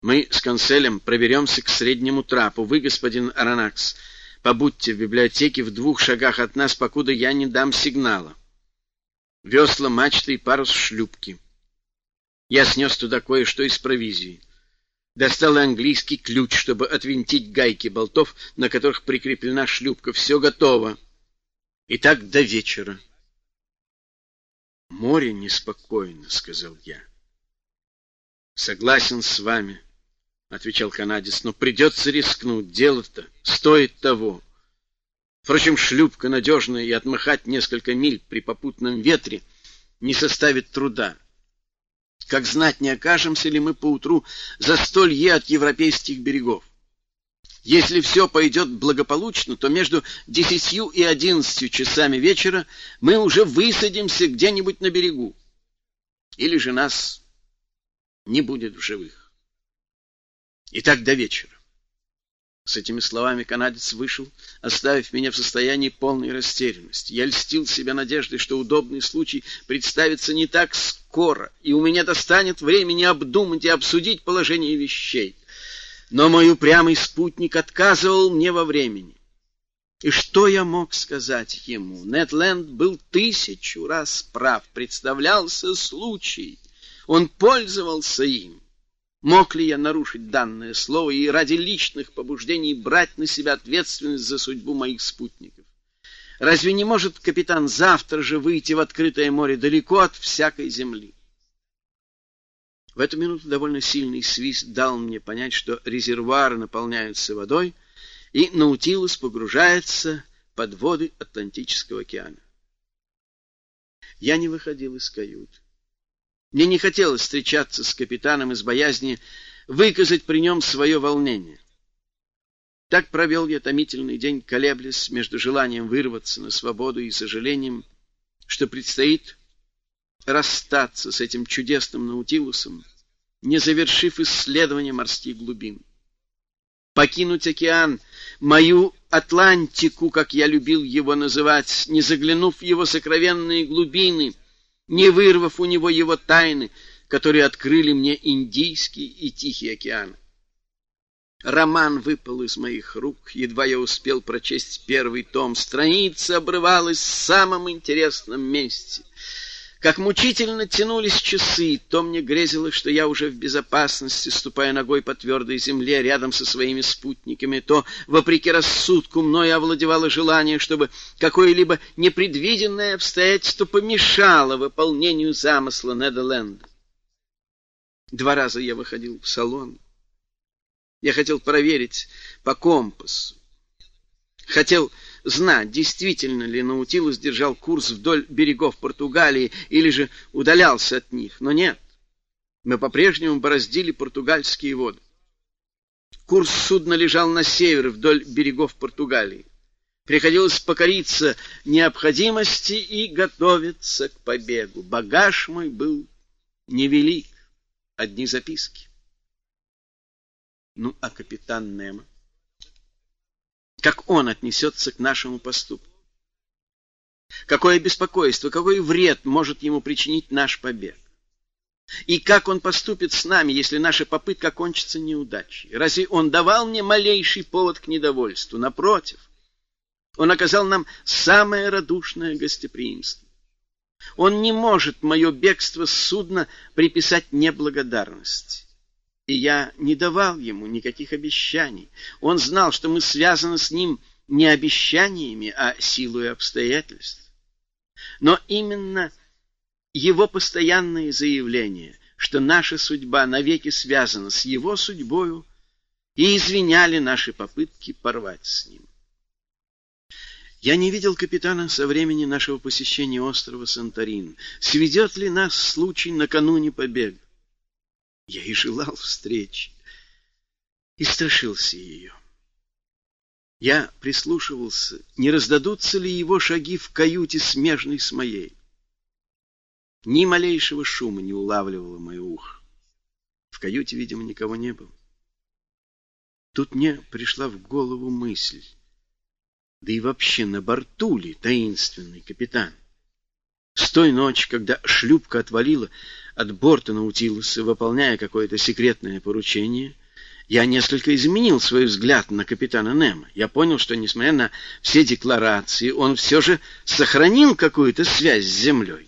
Мы с конселем проберемся к среднему трапу. Вы, господин Аронакс, побудьте в библиотеке в двух шагах от нас, покуда я не дам сигнала. Весла, мачты и парус шлюпки. Я снес туда кое-что из провизии. Достал английский ключ, чтобы отвинтить гайки болтов, на которых прикреплена шлюпка. Все готово. И так до вечера. «Море неспокойно», — сказал я. «Согласен с вами», — отвечал канадец, — «но придется рискнуть. Дело-то стоит того. Впрочем, шлюпка надежная, и отмахать несколько миль при попутном ветре не составит труда. Как знать, не окажемся ли мы поутру за столье от европейских берегов. Если все пойдет благополучно, то между десятью и одиннадцатью часами вечера мы уже высадимся где-нибудь на берегу. Или же нас не будет в живых. И так до вечера. С этими словами канадец вышел, оставив меня в состоянии полной растерянности. Я льстил себя надеждой, что удобный случай представится не так скоро, и у меня достанет времени обдумать и обсудить положение вещей. Но мой упрямый спутник отказывал мне во времени. И что я мог сказать ему? Нетленд был тысячу раз прав. Представлялся случай. Он пользовался им. Мог ли я нарушить данное слово и ради личных побуждений брать на себя ответственность за судьбу моих спутников? Разве не может капитан завтра же выйти в открытое море далеко от всякой земли? В эту минуту довольно сильный свист дал мне понять, что резервуары наполняются водой, и Наутилус погружается под воды Атлантического океана. Я не выходил из каюты. Мне не хотелось встречаться с капитаном из боязни выказать при нем свое волнение. Так провел я томительный день, колеблясь между желанием вырваться на свободу и сожалением, что предстоит расстаться с этим чудесным Наутилусом, не завершив исследование морских глубин. Покинуть океан, мою Атлантику, как я любил его называть, не заглянув в его сокровенные глубины, не вырвав у него его тайны, которые открыли мне Индийский и Тихий океан. Роман выпал из моих рук, едва я успел прочесть первый том. Страница обрывалась в самом интересном месте. Как мучительно тянулись часы, то мне грезилось, что я уже в безопасности, ступая ногой по твердой земле рядом со своими спутниками, то, вопреки рассудку, мною овладевало желание, чтобы какое-либо непредвиденное обстоятельство помешало выполнению замысла Недоленда. Два раза я выходил в салон. Я хотел проверить по компасу. Хотел знать, действительно ли Наутилус держал курс вдоль берегов Португалии или же удалялся от них. Но нет, мы по-прежнему бороздили португальские воды. Курс судна лежал на север вдоль берегов Португалии. Приходилось покориться необходимости и готовиться к побегу. Багаж мой был невелик, одни записки. Ну, а капитан Немо? Как он отнесется к нашему поступку. Какое беспокойство, какой вред может ему причинить наш побег. И как он поступит с нами, если наша попытка кончится неудачей? Разве он давал мне малейший повод к недовольству? Напротив, он оказал нам самое радушное гостеприимство. Он не может мое бегство с судна приписать неблагодарности и я не давал ему никаких обещаний. Он знал, что мы связаны с ним не обещаниями, а силой обстоятельств. Но именно его постоянные заявления, что наша судьба навеки связана с его судьбою, и извиняли наши попытки порвать с ним. Я не видел капитана со времени нашего посещения острова Санторин. Сведет ли нас случай накануне побега? Я и желал встречи, и страшился ее. Я прислушивался, не раздадутся ли его шаги в каюте, смежной с моей. Ни малейшего шума не улавливало мое ухо. В каюте, видимо, никого не было. Тут мне пришла в голову мысль, да и вообще на борту ли таинственный капитан? С той ночи, когда шлюпка отвалила от борта Наутилуса, выполняя какое-то секретное поручение, я несколько изменил свой взгляд на капитана Немо. Я понял, что, несмотря на все декларации, он все же сохранил какую-то связь с землей.